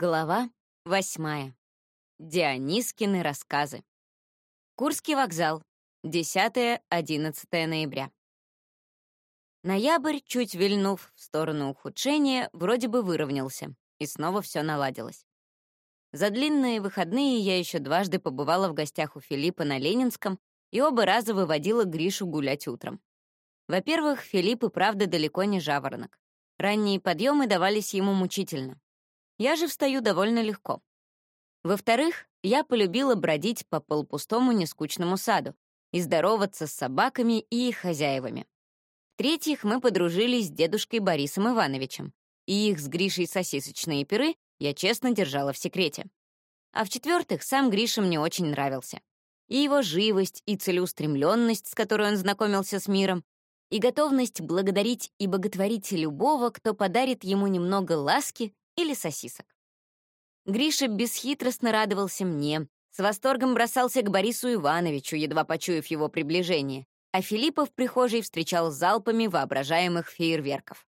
Глава восьмая. Дионискины рассказы. Курский вокзал. 10-11 ноября. Ноябрь, чуть вильнув в сторону ухудшения, вроде бы выровнялся, и снова все наладилось. За длинные выходные я еще дважды побывала в гостях у Филиппа на Ленинском и оба раза выводила Гришу гулять утром. Во-первых, Филипп и правда далеко не жаворонок. Ранние подъемы давались ему мучительно. Я же встаю довольно легко. Во-вторых, я полюбила бродить по полупустому нескучному саду и здороваться с собаками и их хозяевами. В-третьих, мы подружились с дедушкой Борисом Ивановичем, и их с Гришей сосисочные пиры я честно держала в секрете. А в-четвертых, сам Гриша мне очень нравился. И его живость, и целеустремленность, с которой он знакомился с миром, и готовность благодарить и боготворить любого, кто подарит ему немного ласки или сосисок. Гриша бесхитростно радовался мне, с восторгом бросался к Борису Ивановичу, едва почуяв его приближение, а Филиппа в прихожей встречал залпами воображаемых фейерверков.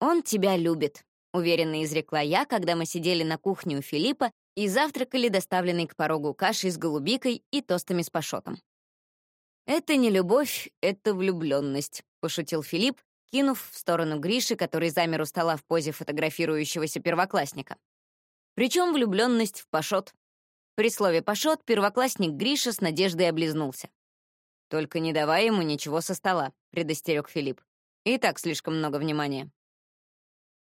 «Он тебя любит», — уверенно изрекла я, когда мы сидели на кухне у Филиппа и завтракали доставленной к порогу кашей с голубикой и тостами с пашотом. «Это не любовь, это влюбленность», — пошутил Филипп, кинув в сторону Гриши, который замер у стола в позе фотографирующегося первоклассника. Причем влюбленность в Пашот. При слове «Пашот» первоклассник Гриша с надеждой облизнулся. «Только не давай ему ничего со стола», — предостерег Филипп. «И так слишком много внимания».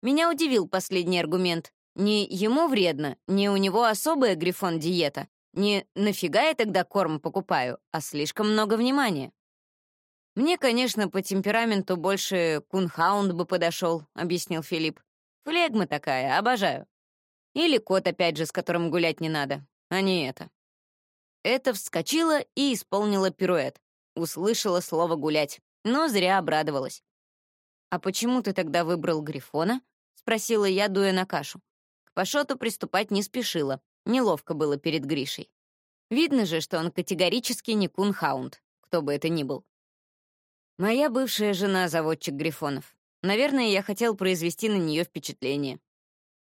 Меня удивил последний аргумент. Не ему вредно, не у него особая грифон-диета, не «нафига я тогда корм покупаю», а слишком много внимания. «Мне, конечно, по темпераменту больше кунхаунд бы подошел», — объяснил Филипп. «Флегма такая, обожаю. Или кот, опять же, с которым гулять не надо, а не это». Это вскочила и исполнила пируэт. Услышала слово «гулять», но зря обрадовалась. «А почему ты тогда выбрал Грифона?» — спросила я, дуя на кашу. К Пашоту приступать не спешила, неловко было перед Гришей. Видно же, что он категорически не кунхаунд, кто бы это ни был. Моя бывшая жена — заводчик Грифонов. Наверное, я хотел произвести на нее впечатление.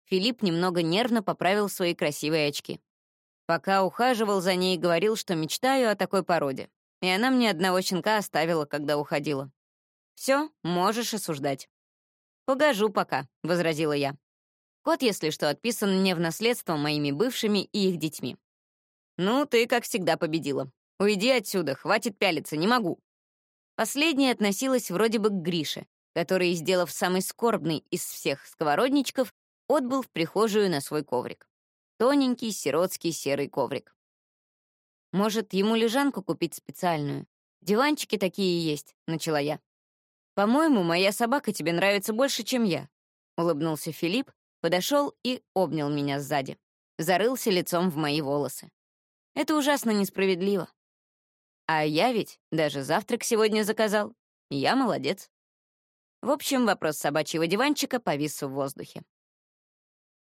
Филипп немного нервно поправил свои красивые очки. Пока ухаживал за ней, говорил, что мечтаю о такой породе. И она мне одного щенка оставила, когда уходила. Все, можешь осуждать. «Погожу пока», — возразила я. Кот, если что, отписан мне в наследство моими бывшими и их детьми. «Ну, ты, как всегда, победила. Уйди отсюда, хватит пялиться, не могу», Последняя относилась вроде бы к Грише, который, сделав самый скорбный из всех сковородничков, отбыл в прихожую на свой коврик. Тоненький, сиротский серый коврик. «Может, ему лежанку купить специальную? Диванчики такие есть», — начала я. «По-моему, моя собака тебе нравится больше, чем я», — улыбнулся Филипп, подошел и обнял меня сзади. Зарылся лицом в мои волосы. «Это ужасно несправедливо. А я ведь даже завтрак сегодня заказал. Я молодец. В общем, вопрос собачьего диванчика повис в воздухе.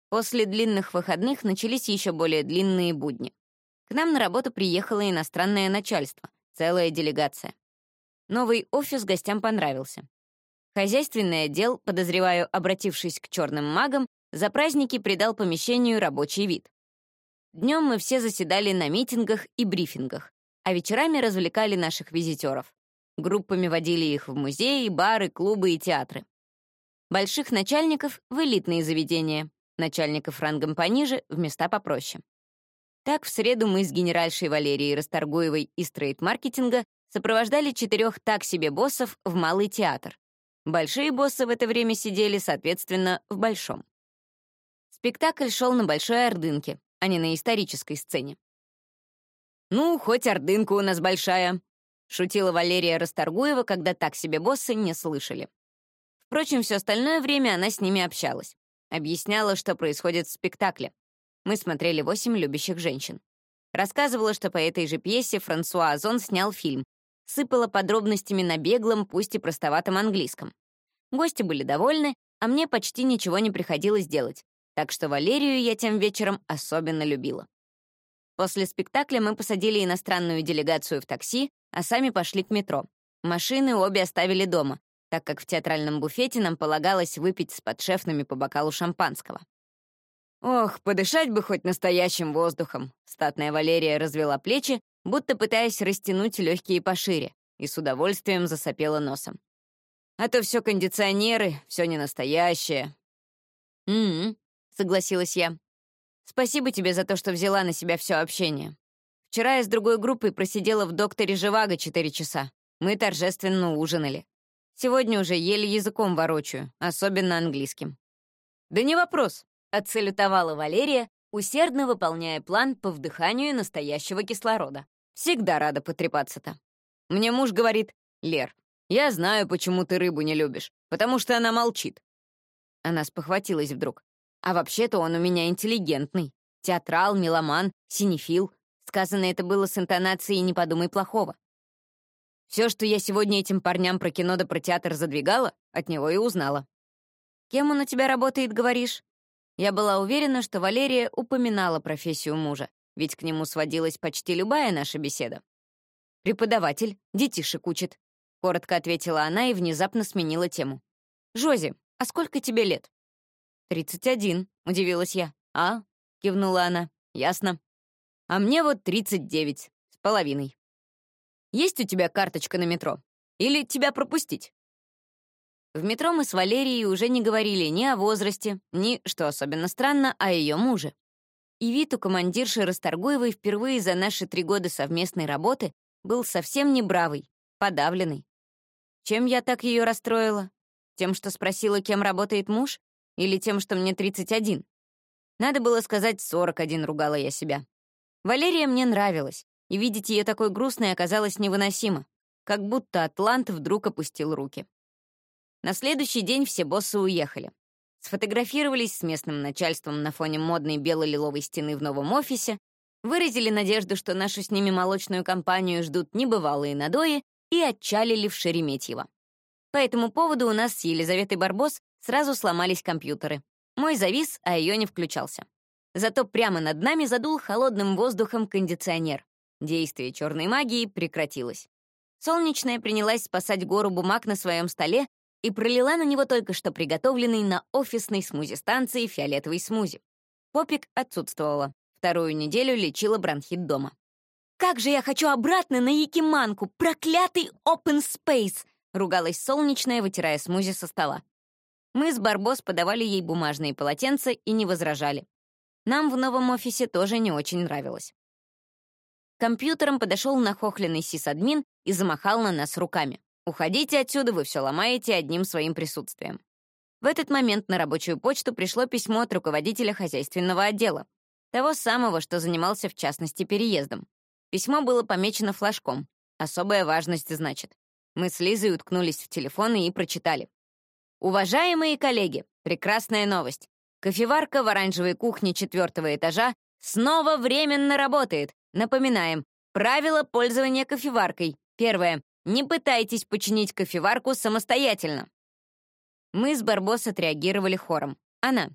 После длинных выходных начались еще более длинные будни. К нам на работу приехало иностранное начальство, целая делегация. Новый офис гостям понравился. Хозяйственный отдел, подозреваю, обратившись к черным магам, за праздники придал помещению рабочий вид. Днем мы все заседали на митингах и брифингах, а вечерами развлекали наших визитеров. Группами водили их в музеи, бары, клубы и театры. Больших начальников — в элитные заведения, начальников рангом пониже — в места попроще. Так, в среду мы с генеральшей Валерией Расторгуевой из трейд-маркетинга сопровождали четырех так себе боссов в Малый театр. Большие боссы в это время сидели, соответственно, в Большом. Спектакль шел на Большой Ордынке, а не на исторической сцене. «Ну, хоть ордынка у нас большая», — шутила Валерия Расторгуева, когда так себе боссы не слышали. Впрочем, все остальное время она с ними общалась. Объясняла, что происходит в спектакле. Мы смотрели «Восемь любящих женщин». Рассказывала, что по этой же пьесе Франсуа Озон снял фильм. Сыпала подробностями на беглом, пусть и простоватом английском. Гости были довольны, а мне почти ничего не приходилось делать, так что Валерию я тем вечером особенно любила. После спектакля мы посадили иностранную делегацию в такси, а сами пошли к метро. Машины обе оставили дома, так как в театральном буфете нам полагалось выпить с подшефными по бокалу шампанского. Ох, подышать бы хоть настоящим воздухом. Статная Валерия развела плечи, будто пытаясь растянуть легкие пошире, и с удовольствием засопела носом. А то все кондиционеры, все не настоящее. «М-м», согласилась я. «Спасибо тебе за то, что взяла на себя все общение. Вчера я с другой группой просидела в докторе Живаго четыре часа. Мы торжественно ужинали. Сегодня уже еле языком ворочаю, особенно английским». «Да не вопрос», — отсалютовала Валерия, усердно выполняя план по вдыханию настоящего кислорода. «Всегда рада потрепаться-то. Мне муж говорит, «Лер, я знаю, почему ты рыбу не любишь, потому что она молчит». Она спохватилась вдруг. А вообще-то он у меня интеллигентный. Театрал, меломан, синефил. Сказано это было с интонацией «не подумай плохого». Все, что я сегодня этим парням про кино да про театр задвигала, от него и узнала. «Кем он у тебя работает, говоришь?» Я была уверена, что Валерия упоминала профессию мужа, ведь к нему сводилась почти любая наша беседа. «Преподаватель, детишек учит», — коротко ответила она и внезапно сменила тему. «Жози, а сколько тебе лет?» «Тридцать один», — удивилась я. «А?» — кивнула она. «Ясно. А мне вот тридцать девять, с половиной». Есть у тебя карточка на метро? Или тебя пропустить?» В метро мы с Валерией уже не говорили ни о возрасте, ни, что особенно странно, о ее муже. И вид у командирши Расторгуевой впервые за наши три года совместной работы был совсем не бравый, подавленный. Чем я так ее расстроила? Тем, что спросила, кем работает муж? Или тем, что мне 31? Надо было сказать 41, ругала я себя. Валерия мне нравилась и видеть ее такой грустной оказалось невыносимо, как будто Атлант вдруг опустил руки. На следующий день все боссы уехали. Сфотографировались с местным начальством на фоне модной бело-лиловой стены в новом офисе, выразили надежду, что нашу с ними молочную компанию ждут небывалые надои, и отчалили в Шереметьево. По этому поводу у нас с Елизаветой Барбос сразу сломались компьютеры. Мой завис, а ее не включался. Зато прямо над нами задул холодным воздухом кондиционер. Действие черной магии прекратилось. Солнечная принялась спасать гору бумаг на своем столе и пролила на него только что приготовленный на офисной смузи-станции фиолетовый смузи. Попик отсутствовала. Вторую неделю лечила бронхит дома. «Как же я хочу обратно на Якиманку! Проклятый open space!» — ругалась солнечная, вытирая смузи со стола. Мы с Барбос подавали ей бумажные полотенца и не возражали. Нам в новом офисе тоже не очень нравилось компьютером подошел нахохленный сисадмин и замахал на нас руками. «Уходите отсюда, вы все ломаете одним своим присутствием». В этот момент на рабочую почту пришло письмо от руководителя хозяйственного отдела, того самого, что занимался в частности переездом. Письмо было помечено флажком. Особая важность, значит. Мы с Лизой уткнулись в телефоны и прочитали. «Уважаемые коллеги, прекрасная новость. Кофеварка в оранжевой кухне четвертого этажа снова временно работает. Напоминаем, правила пользования кофеваркой. Первое. Не пытайтесь починить кофеварку самостоятельно. Мы с Барбос отреагировали хором. Она.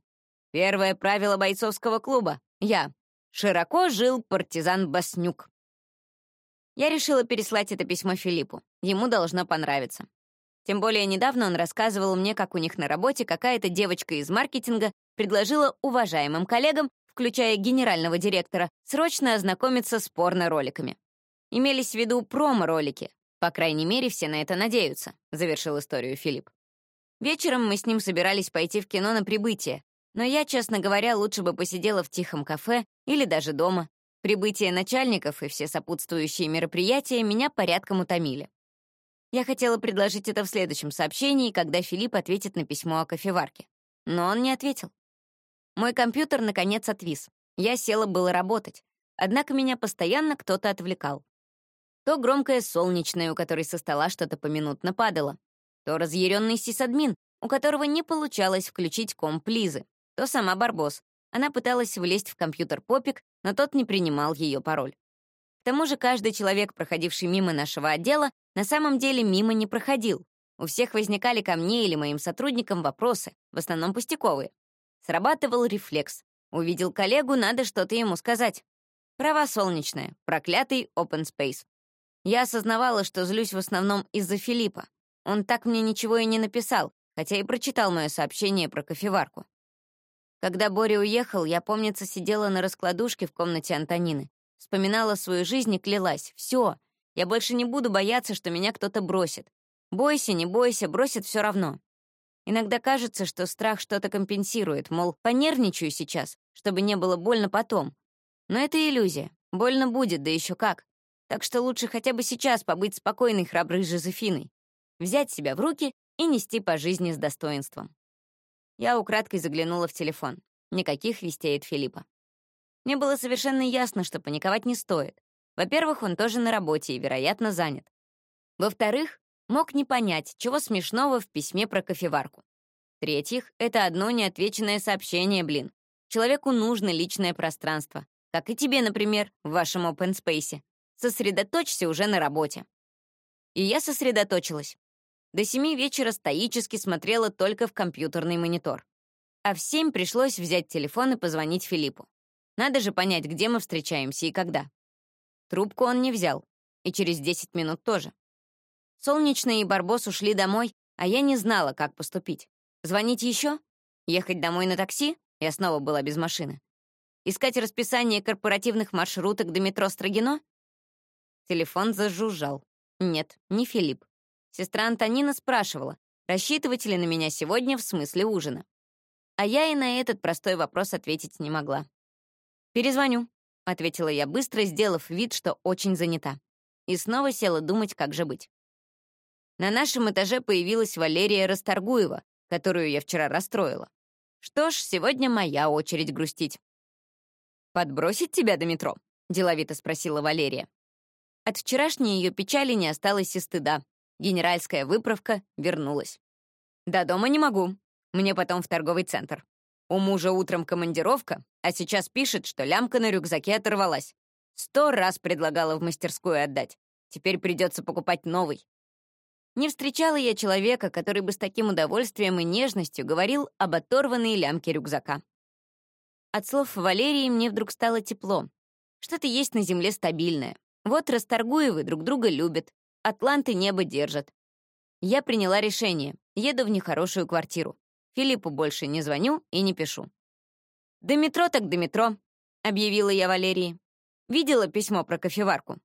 Первое правило бойцовского клуба. Я. Широко жил партизан Баснюк. Я решила переслать это письмо Филиппу. Ему должно понравиться. Тем более недавно он рассказывал мне, как у них на работе какая-то девочка из маркетинга предложила уважаемым коллегам включая генерального директора, срочно ознакомиться с порно-роликами. Имелись в виду промо-ролики. По крайней мере, все на это надеются, завершил историю Филипп. Вечером мы с ним собирались пойти в кино на прибытие, но я, честно говоря, лучше бы посидела в тихом кафе или даже дома. Прибытие начальников и все сопутствующие мероприятия меня порядком утомили. Я хотела предложить это в следующем сообщении, когда Филипп ответит на письмо о кофеварке. Но он не ответил. Мой компьютер, наконец, отвис. Я села было работать. Однако меня постоянно кто-то отвлекал. То громкое солнечное, у которой со стола что-то поминутно падало. То разъяренный сисадмин, у которого не получалось включить комп Лизы. То сама Барбос. Она пыталась влезть в компьютер Попик, но тот не принимал ее пароль. К тому же каждый человек, проходивший мимо нашего отдела, на самом деле мимо не проходил. У всех возникали ко мне или моим сотрудникам вопросы, в основном пустяковые. Срабатывал рефлекс. Увидел коллегу, надо что-то ему сказать. Права солнечная, проклятый open space. Я осознавала, что злюсь в основном из-за Филиппа. Он так мне ничего и не написал, хотя и прочитал мое сообщение про кофеварку. Когда Боря уехал, я, помнится, сидела на раскладушке в комнате Антонины. Вспоминала свою жизнь и клялась. Все, я больше не буду бояться, что меня кто-то бросит. Бойся, не бойся, бросит все равно. Иногда кажется, что страх что-то компенсирует, мол, понервничаю сейчас, чтобы не было больно потом. Но это иллюзия. Больно будет, да еще как. Так что лучше хотя бы сейчас побыть спокойной, храброй Жозефиной. Взять себя в руки и нести по жизни с достоинством. Я украдкой заглянула в телефон. Никаких вестей от Филиппа. Мне было совершенно ясно, что паниковать не стоит. Во-первых, он тоже на работе и, вероятно, занят. Во-вторых, мог не понять, чего смешного в письме про кофеварку. В-третьих, это одно неотвеченное сообщение, блин. Человеку нужно личное пространство. Как и тебе, например, в вашем open space. Сосредоточься уже на работе. И я сосредоточилась. До семи вечера стоически смотрела только в компьютерный монитор. А в семь пришлось взять телефон и позвонить Филиппу. Надо же понять, где мы встречаемся и когда. Трубку он не взял. И через 10 минут тоже. Солнечный и Барбос ушли домой, а я не знала, как поступить. Звонить еще? Ехать домой на такси? Я снова была без машины. Искать расписание корпоративных маршруток до метро Строгино? Телефон зажужжал. Нет, не Филипп. Сестра Антонина спрашивала, рассчитываете ли на меня сегодня в смысле ужина. А я и на этот простой вопрос ответить не могла. «Перезвоню», — ответила я быстро, сделав вид, что очень занята. И снова села думать, как же быть. На нашем этаже появилась Валерия Расторгуева, которую я вчера расстроила. Что ж, сегодня моя очередь грустить. «Подбросить тебя до метро?» — деловито спросила Валерия. От вчерашней ее печали не осталось и стыда. Генеральская выправка вернулась. «До дома не могу. Мне потом в торговый центр. У мужа утром командировка, а сейчас пишет, что лямка на рюкзаке оторвалась. Сто раз предлагала в мастерскую отдать. Теперь придется покупать новый. Не встречала я человека, который бы с таким удовольствием и нежностью говорил об оторванной лямке рюкзака. От слов Валерии мне вдруг стало тепло. Что-то есть на земле стабильное. Вот Расторгуевы друг друга любят, Атланты небо держат. Я приняла решение. Еду в нехорошую квартиру. Филиппу больше не звоню и не пишу. «До метро так до метро», — объявила я Валерии. Видела письмо про кофеварку.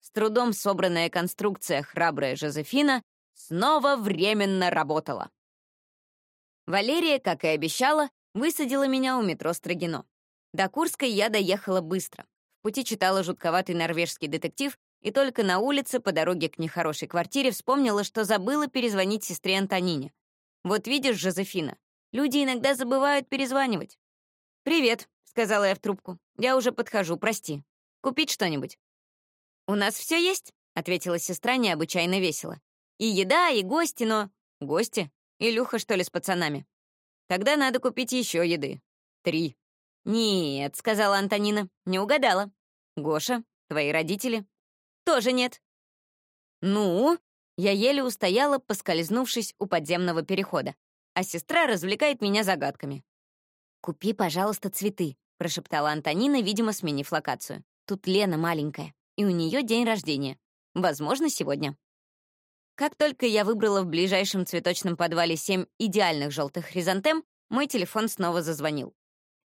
С трудом собранная конструкция «Храбрая Жозефина» снова временно работала. Валерия, как и обещала, высадила меня у метро Строгино. До Курской я доехала быстро. В пути читала жутковатый норвежский детектив и только на улице по дороге к нехорошей квартире вспомнила, что забыла перезвонить сестре Антонине. Вот видишь, Жозефина, люди иногда забывают перезванивать. «Привет», — сказала я в трубку. «Я уже подхожу, прости. Купить что-нибудь?» «У нас все есть», — ответила сестра необычайно весело. «И еда, и гости, но...» «Гости? Илюха, что ли, с пацанами?» «Тогда надо купить еще еды. Три». «Нет», — сказала Антонина, — «не угадала. Гоша, твои родители?» Тоже нет. Ну, я еле устояла, поскользнувшись у подземного перехода, а сестра развлекает меня загадками. «Купи, пожалуйста, цветы», — прошептала Антонина, видимо, сменив локацию. «Тут Лена маленькая, и у нее день рождения. Возможно, сегодня». Как только я выбрала в ближайшем цветочном подвале семь идеальных желтых хризантем, мой телефон снова зазвонил.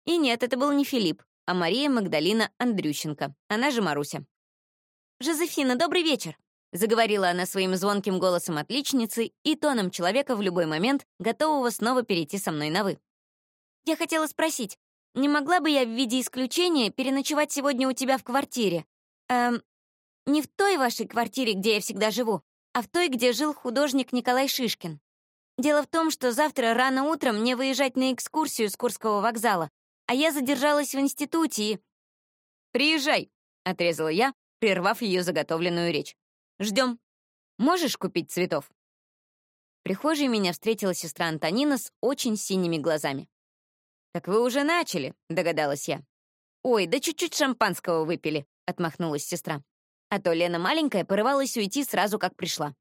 И нет, это был не Филипп, а Мария Магдалина Андрющенко, она же Маруся. «Жозефина, добрый вечер!» Заговорила она своим звонким голосом отличницы и тоном человека в любой момент, готового снова перейти со мной на «вы». «Я хотела спросить, не могла бы я в виде исключения переночевать сегодня у тебя в квартире? Эм, не в той вашей квартире, где я всегда живу, а в той, где жил художник Николай Шишкин. Дело в том, что завтра рано утром мне выезжать на экскурсию с Курского вокзала, а я задержалась в институте и... «Приезжай», — отрезала я, прервав ее заготовленную речь. «Ждем. Можешь купить цветов?» В прихожей меня встретила сестра Антонина с очень синими глазами. «Так вы уже начали», — догадалась я. «Ой, да чуть-чуть шампанского выпили», — отмахнулась сестра. А то Лена маленькая порывалась уйти сразу, как пришла.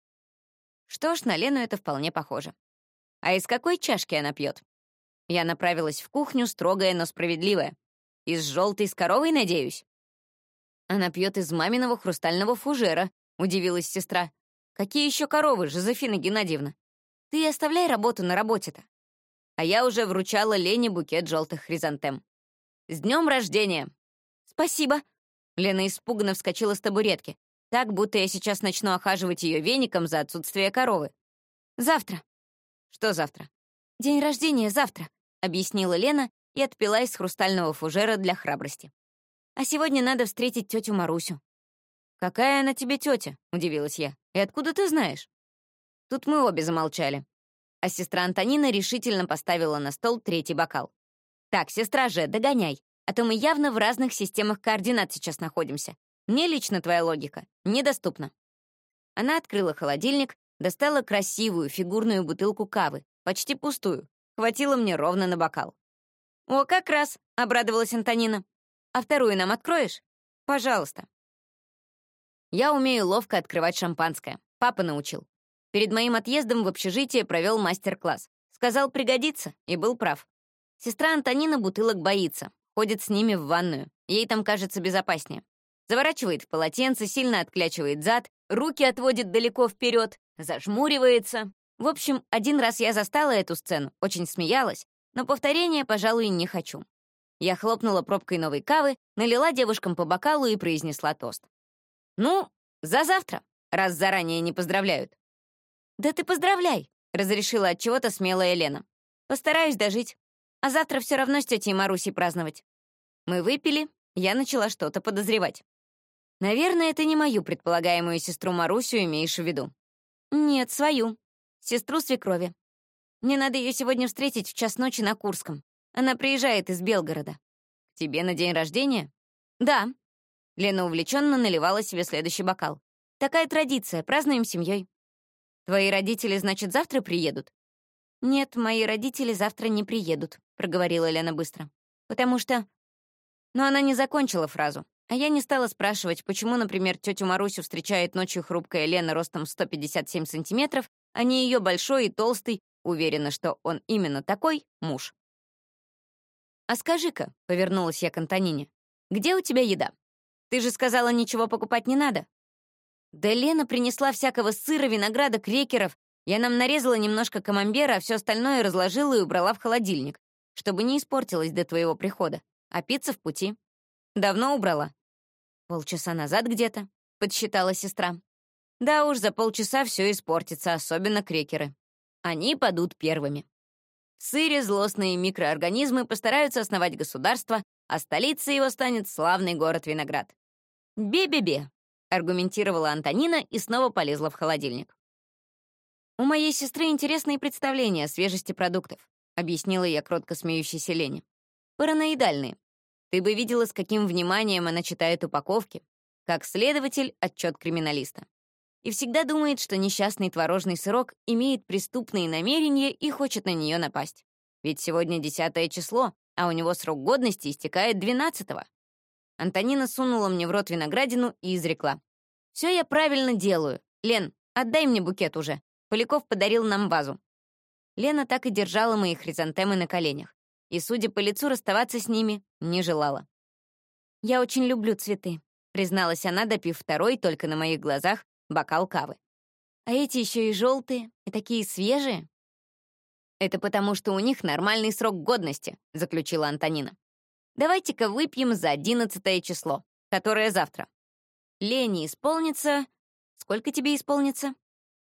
Что ж, на Лену это вполне похоже. А из какой чашки она пьет? Я направилась в кухню, строгая, но справедливая. Из желтой с коровой, надеюсь? Она пьет из маминого хрустального фужера, удивилась сестра. Какие еще коровы, Жозефина Геннадьевна? Ты оставляй работу на работе-то. а я уже вручала Лене букет желтых хризантем. «С днем рождения!» «Спасибо!» Лена испуганно вскочила с табуретки, так, будто я сейчас начну охаживать ее веником за отсутствие коровы. «Завтра». «Что завтра?» «День рождения завтра», — объяснила Лена и отпила из хрустального фужера для храбрости. «А сегодня надо встретить тетю Марусю». «Какая она тебе тетя?» — удивилась я. «И откуда ты знаешь?» Тут мы обе замолчали. А сестра Антонина решительно поставила на стол третий бокал. «Так, сестра же, догоняй, а то мы явно в разных системах координат сейчас находимся. Мне лично твоя логика недоступна». Она открыла холодильник, достала красивую фигурную бутылку кавы, почти пустую. Хватило мне ровно на бокал. «О, как раз!» — обрадовалась Антонина. «А вторую нам откроешь?» «Пожалуйста». Я умею ловко открывать шампанское. Папа научил. Перед моим отъездом в общежитие провел мастер-класс. Сказал, пригодится, и был прав. Сестра Антонина бутылок боится, ходит с ними в ванную. Ей там кажется безопаснее. Заворачивает в полотенце, сильно отклячивает зад, руки отводит далеко вперед, зажмуривается. В общем, один раз я застала эту сцену, очень смеялась, но повторения, пожалуй, не хочу. Я хлопнула пробкой новой кавы, налила девушкам по бокалу и произнесла тост. «Ну, за завтра, раз заранее не поздравляют». «Да ты поздравляй!» — разрешила от чего-то смелая Елена. «Постараюсь дожить. А завтра все равно с тетей Марусей праздновать». Мы выпили, я начала что-то подозревать. Наверное, это не мою предполагаемую сестру Марусю имеешь в виду. Нет, свою. Сестру свекрови. Мне надо ее сегодня встретить в час ночи на Курском. Она приезжает из Белгорода. Тебе на день рождения? Да. Лена увлеченно наливала себе следующий бокал. Такая традиция, празднуем семьей. Твои родители, значит, завтра приедут?» «Нет, мои родители завтра не приедут», — проговорила Лена быстро. «Потому что...» Но она не закончила фразу, а я не стала спрашивать, почему, например, тетю Марусю встречает ночью хрупкая Лена ростом 157 сантиметров, а не ее большой и толстый, уверена, что он именно такой, муж. «А скажи-ка», — повернулась я к Антонине, — «где у тебя еда? Ты же сказала, ничего покупать не надо». Да Лена принесла всякого сыра, винограда, крекеров. Я нам нарезала немножко камамбера, а все остальное разложила и убрала в холодильник, чтобы не испортилось до твоего прихода. А пицца в пути. Давно убрала? Полчаса назад где-то, подсчитала сестра. Да уж, за полчаса все испортится, особенно крекеры. Они падут первыми. В сыре злостные микроорганизмы постараются основать государство, а столицей его станет славный город Виноград. Бе-бе-бе, аргументировала Антонина и снова полезла в холодильник. «У моей сестры интересные представления о свежести продуктов», объяснила я кротко смеющейся Лене. «Параноидальные. Ты бы видела, с каким вниманием она читает упаковки, как следователь — отчет криминалиста. И всегда думает, что несчастный творожный сырок имеет преступные намерения и хочет на нее напасть. Ведь сегодня десятое число, а у него срок годности истекает двенадцатого. Антонина сунула мне в рот виноградину и изрекла. «Все я правильно делаю. Лен, отдай мне букет уже. Поляков подарил нам вазу». Лена так и держала мои хризантемы на коленях. И, судя по лицу, расставаться с ними не желала. «Я очень люблю цветы», — призналась она, допив второй, только на моих глазах, бокал кавы. «А эти еще и желтые, и такие свежие». «Это потому, что у них нормальный срок годности», — заключила Антонина. Давайте-ка выпьем за одиннадцатое число, которое завтра. Лене исполнится... Сколько тебе исполнится?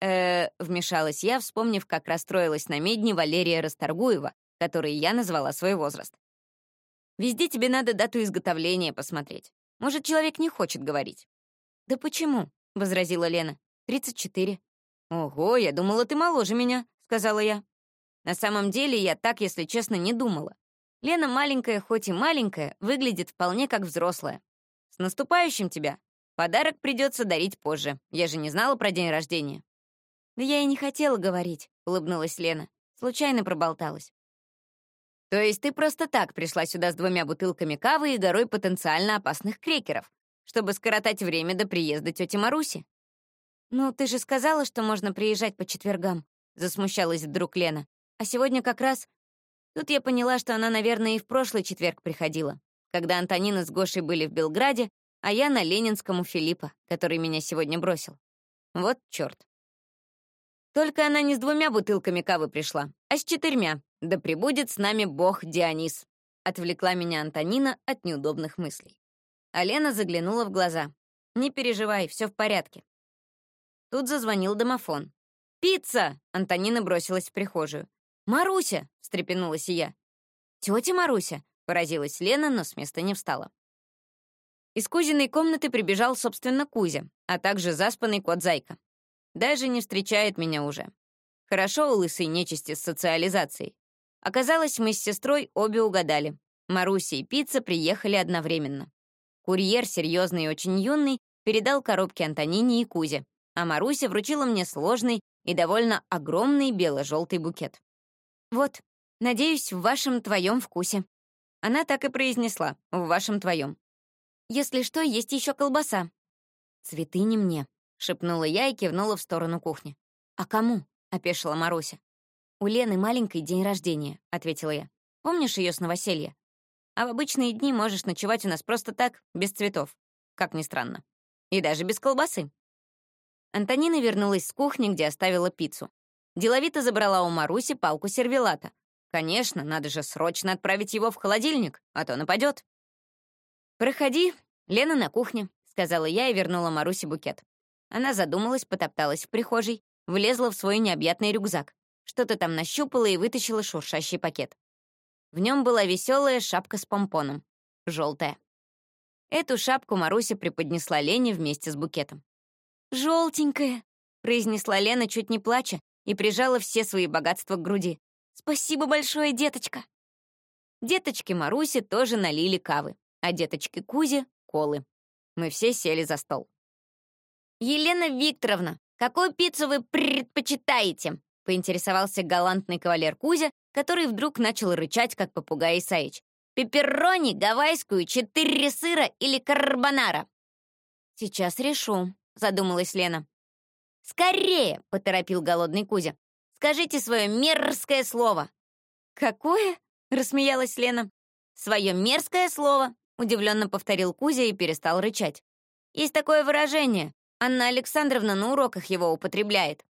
э вмешалась я, вспомнив, как расстроилась на медне Валерия Расторгуева, которой я назвала свой возраст. Везде тебе надо дату изготовления посмотреть. Может, человек не хочет говорить. «Да почему?» — возразила Лена. «Тридцать четыре». «Ого, я думала, ты моложе меня», — сказала я. На самом деле, я так, если честно, не думала. Лена маленькая, хоть и маленькая, выглядит вполне как взрослая. С наступающим тебя! Подарок придется дарить позже. Я же не знала про день рождения. Да я и не хотела говорить, улыбнулась Лена. Случайно проболталась. То есть ты просто так пришла сюда с двумя бутылками кавы и горой потенциально опасных крекеров, чтобы скоротать время до приезда тети Маруси? Ну, ты же сказала, что можно приезжать по четвергам, засмущалась вдруг Лена. А сегодня как раз Тут я поняла, что она, наверное, и в прошлый четверг приходила, когда Антонина с Гошей были в Белграде, а я на Ленинском у Филиппа, который меня сегодня бросил. Вот чёрт. Только она не с двумя бутылками кавы пришла, а с четырьмя, «Да пребудет с нами бог Дионис», — отвлекла меня Антонина от неудобных мыслей. А Лена заглянула в глаза. «Не переживай, все в порядке». Тут зазвонил домофон. «Пицца!» — Антонина бросилась в прихожую. «Маруся!» — встрепенулась я. «Тетя Маруся!» — поразилась Лена, но с места не встала. Из Кузиной комнаты прибежал, собственно, Кузя, а также заспанный кот Зайка. Даже не встречает меня уже. Хорошо у лысой нечисти с социализацией. Оказалось, мы с сестрой обе угадали. Маруся и пицца приехали одновременно. Курьер, серьезный и очень юный, передал коробки Антонине и Кузе, а Маруся вручила мне сложный и довольно огромный бело-желтый букет. «Вот, надеюсь, в вашем твоем вкусе». Она так и произнесла, «в вашем твоем». «Если что, есть еще колбаса». «Цветы не мне», — шепнула я и кивнула в сторону кухни. «А кому?» — опешила Маруся. «У Лены маленький день рождения», — ответила я. «Помнишь ее с новоселья? А в обычные дни можешь ночевать у нас просто так, без цветов. Как ни странно. И даже без колбасы». Антонина вернулась с кухни, где оставила пиццу. Деловито забрала у Маруси палку сервелата. Конечно, надо же срочно отправить его в холодильник, а то нападет. «Проходи, Лена на кухне», — сказала я и вернула Марусе букет. Она задумалась, потопталась в прихожей, влезла в свой необъятный рюкзак. Что-то там нащупала и вытащила шуршащий пакет. В нем была веселая шапка с помпоном. Желтая. Эту шапку Маруся преподнесла Лене вместе с букетом. «Желтенькая», — произнесла Лена, чуть не плача, и прижала все свои богатства к груди. «Спасибо большое, деточка!» Деточки Маруси тоже налили кавы, а деточки Кузи — колы. Мы все сели за стол. «Елена Викторовна, какую пиццу вы предпочитаете?» — поинтересовался галантный кавалер Кузя, который вдруг начал рычать, как попугай Исаич. «Пепперони, гавайскую, четыре сыра или карбонара?» «Сейчас решу», — задумалась Лена. «Скорее!» — поторопил голодный Кузя. «Скажите свое мерзкое слово!» «Какое?» — рассмеялась Лена. «Свое мерзкое слово!» — удивленно повторил Кузя и перестал рычать. «Есть такое выражение. Анна Александровна на уроках его употребляет.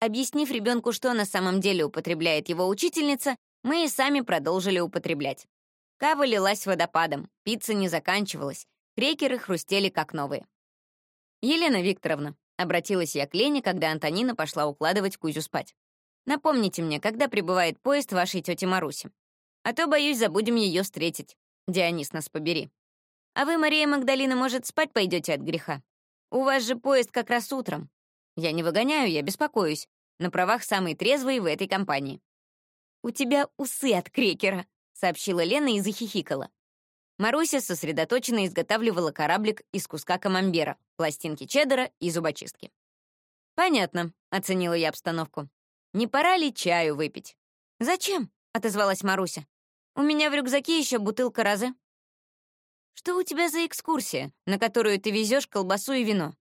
Объяснив ребенку, что на самом деле употребляет его учительница, мы и сами продолжили употреблять. Кава лилась водопадом, пицца не заканчивалась, крекеры хрустели как новые. «Елена Викторовна», — обратилась я к Лене, когда Антонина пошла укладывать Кузю спать. «Напомните мне, когда прибывает поезд вашей тети Маруси. А то, боюсь, забудем ее встретить. Дионис нас побери. А вы, Мария Магдалина, может, спать пойдете от греха? У вас же поезд как раз утром. Я не выгоняю, я беспокоюсь. На правах самый трезвый в этой компании. «У тебя усы от крекера», — сообщила Лена и захихикала. Маруся сосредоточенно изготавливала кораблик из куска камамбера, пластинки чеддера и зубочистки. «Понятно», — оценила я обстановку. «Не пора ли чаю выпить?» «Зачем?» — отозвалась Маруся. «У меня в рюкзаке еще бутылка розы». «Что у тебя за экскурсия, на которую ты везешь колбасу и вино?»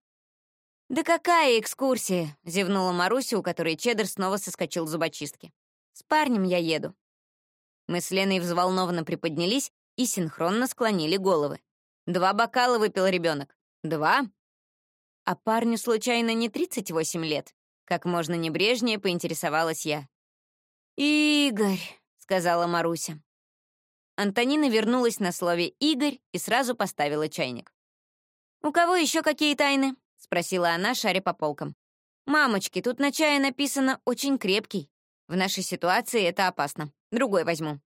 «Да какая экскурсия?» — зевнула Маруся, у которой чеддер снова соскочил зубочистки. «С парнем я еду». Мы с Леной взволнованно приподнялись и синхронно склонили головы. Два бокала выпил ребенок. Два? А парню случайно не 38 лет? Как можно небрежнее поинтересовалась я. «Игорь», — сказала Маруся. Антонина вернулась на слове «Игорь» и сразу поставила чайник. «У кого еще какие тайны?» — спросила она, шаря по полкам. «Мамочки, тут на чае написано «очень крепкий». В нашей ситуации это опасно. Другой возьму».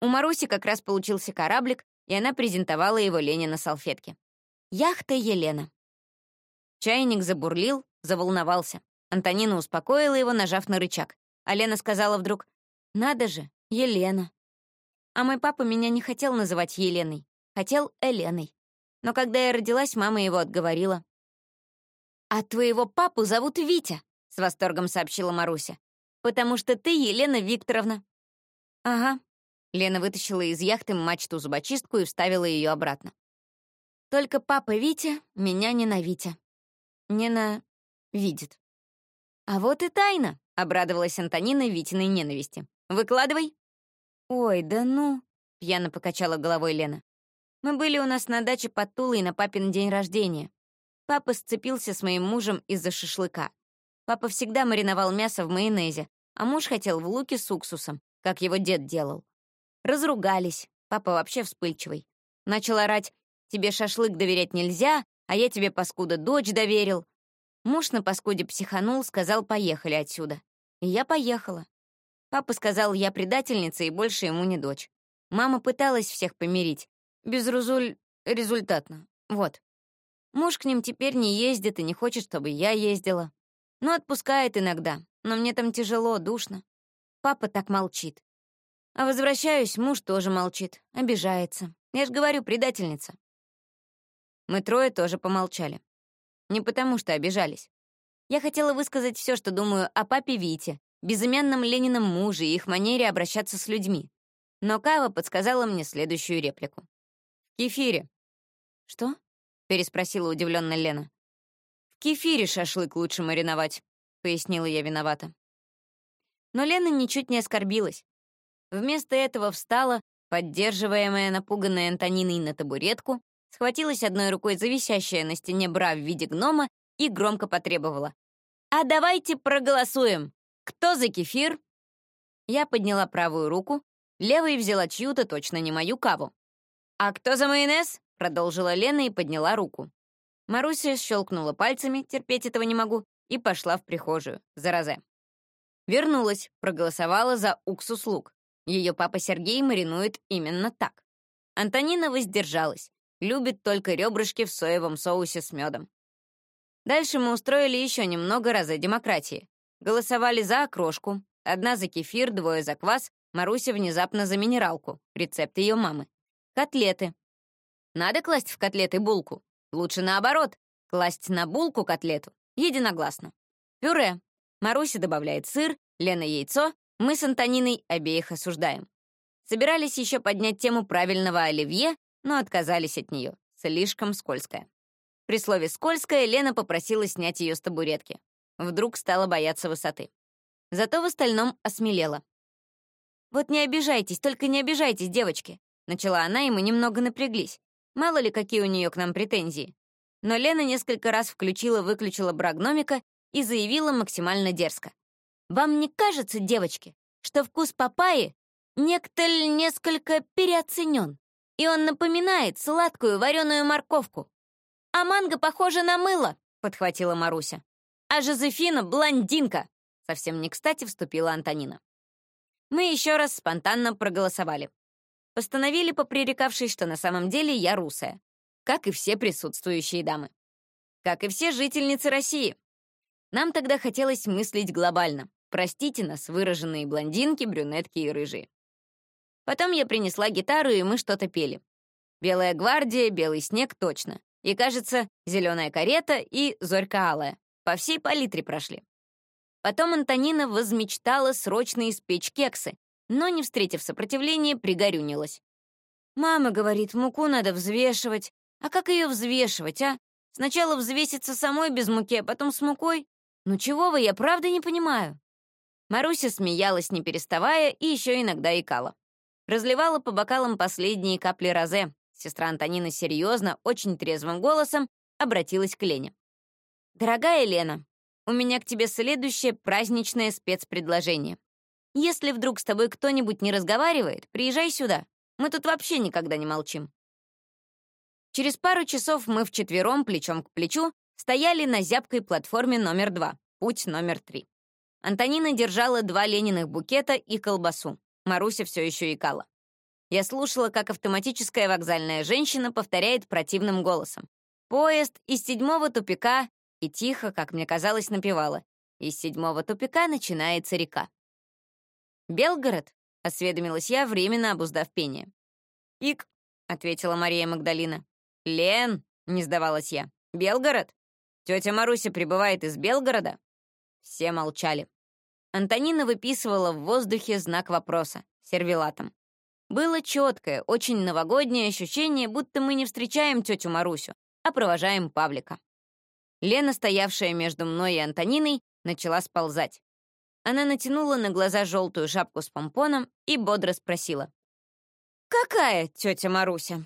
У Маруси как раз получился кораблик, и она презентовала его Лене на салфетке. «Яхта Елена». Чайник забурлил, заволновался. Антонина успокоила его, нажав на рычаг. А Лена сказала вдруг, «Надо же, Елена». А мой папа меня не хотел называть Еленой, хотел Эленой. Но когда я родилась, мама его отговорила. «А твоего папу зовут Витя», — с восторгом сообщила Маруся. «Потому что ты Елена Викторовна». «Ага». Лена вытащила из яхты мачту-зубочистку и вставила ее обратно. «Только папа Витя меня ненавидит. Ненавидит». «А вот и тайна», — обрадовалась Антонина Витиной ненависти. «Выкладывай». «Ой, да ну», — пьяно покачала головой Лена. «Мы были у нас на даче под Тулой на папин день рождения. Папа сцепился с моим мужем из-за шашлыка. Папа всегда мариновал мясо в майонезе, а муж хотел в луке с уксусом, как его дед делал. Разругались, папа вообще вспыльчивый. Начал орать, тебе шашлык доверять нельзя, а я тебе, паскуда, дочь доверил. Муж на паскуде психанул, сказал, поехали отсюда. И я поехала. Папа сказал, я предательница и больше ему не дочь. Мама пыталась всех помирить. Без Рузуль... результатно. Вот. Муж к ним теперь не ездит и не хочет, чтобы я ездила. Ну, отпускает иногда, но мне там тяжело, душно. Папа так молчит. А возвращаюсь, муж тоже молчит, обижается. Я ж говорю, предательница. Мы трое тоже помолчали. Не потому что обижались. Я хотела высказать все, что думаю о папе Вите, безымянном Ленином муже и их манере обращаться с людьми. Но Кава подсказала мне следующую реплику. «В кефире». «Что?» — переспросила удивленно Лена. «В кефире шашлык лучше мариновать», — пояснила я виновата. Но Лена ничуть не оскорбилась. Вместо этого встала, поддерживаемая напуганной Антониной на табуретку, схватилась одной рукой за висящее на стене бра в виде гнома и громко потребовала. «А давайте проголосуем! Кто за кефир?» Я подняла правую руку, левой взяла чью-то, точно не мою каву. «А кто за майонез?» — продолжила Лена и подняла руку. Маруся щелкнула пальцами, терпеть этого не могу, и пошла в прихожую, за розе. Вернулась, проголосовала за уксус лук. Ее папа Сергей маринует именно так. Антонина воздержалась, Любит только ребрышки в соевом соусе с медом. Дальше мы устроили еще немного раза демократии. Голосовали за окрошку. Одна за кефир, двое за квас, Маруся внезапно за минералку. Рецепт ее мамы. Котлеты. Надо класть в котлеты булку? Лучше наоборот. Класть на булку котлету. Единогласно. Пюре. Маруся добавляет сыр, Лена яйцо. Мы с Антониной обеих осуждаем. Собирались еще поднять тему правильного оливье, но отказались от нее. Слишком скользкая. При слове «скользкая» Лена попросила снять ее с табуретки. Вдруг стала бояться высоты. Зато в остальном осмелела. «Вот не обижайтесь, только не обижайтесь, девочки», начала она, и мы немного напряглись. Мало ли, какие у нее к нам претензии. Но Лена несколько раз включила-выключила бра гномика и заявила максимально дерзко. «Вам не кажется, девочки, что вкус папайи некто несколько переоценен?» и он напоминает сладкую вареную морковку. «А манго похоже на мыло», — подхватила Маруся. «А Жозефина — блондинка», — совсем не кстати вступила Антонина. Мы еще раз спонтанно проголосовали. Постановили, попререкавшись, что на самом деле я русая, как и все присутствующие дамы. Как и все жительницы России. Нам тогда хотелось мыслить глобально. Простите нас, выраженные блондинки, брюнетки и рыжие. Потом я принесла гитару, и мы что-то пели. «Белая гвардия», «Белый снег» точно. И, кажется, «Зеленая карета» и «Зорька алая». По всей палитре прошли. Потом Антонина возмечтала срочно испечь кексы, но, не встретив сопротивления, пригорюнилась. «Мама говорит, муку надо взвешивать. А как ее взвешивать, а? Сначала взвеситься самой без муки, а потом с мукой? Ну чего вы, я правда не понимаю». Маруся смеялась, не переставая, и еще иногда икала разливала по бокалам последние капли розе. Сестра Антонина серьезно, очень трезвым голосом обратилась к Лене. «Дорогая Лена, у меня к тебе следующее праздничное спецпредложение. Если вдруг с тобой кто-нибудь не разговаривает, приезжай сюда. Мы тут вообще никогда не молчим». Через пару часов мы вчетвером, плечом к плечу, стояли на зябкой платформе номер два, путь номер три. Антонина держала два Лениных букета и колбасу. Маруся все еще икала. Я слушала, как автоматическая вокзальная женщина повторяет противным голосом. Поезд из седьмого тупика и тихо, как мне казалось, напевала. Из седьмого тупика начинается река. «Белгород?» — осведомилась я, временно обуздав пение. «Ик», — ответила Мария Магдалина. «Лен», — не сдавалась я. «Белгород? Тетя Маруся прибывает из Белгорода?» Все молчали. Антонина выписывала в воздухе знак вопроса — сервелатом. Было четкое, очень новогоднее ощущение, будто мы не встречаем тетю Марусю, а провожаем Павлика. Лена, стоявшая между мной и Антониной, начала сползать. Она натянула на глаза желтую шапку с помпоном и бодро спросила. «Какая тетя Маруся?»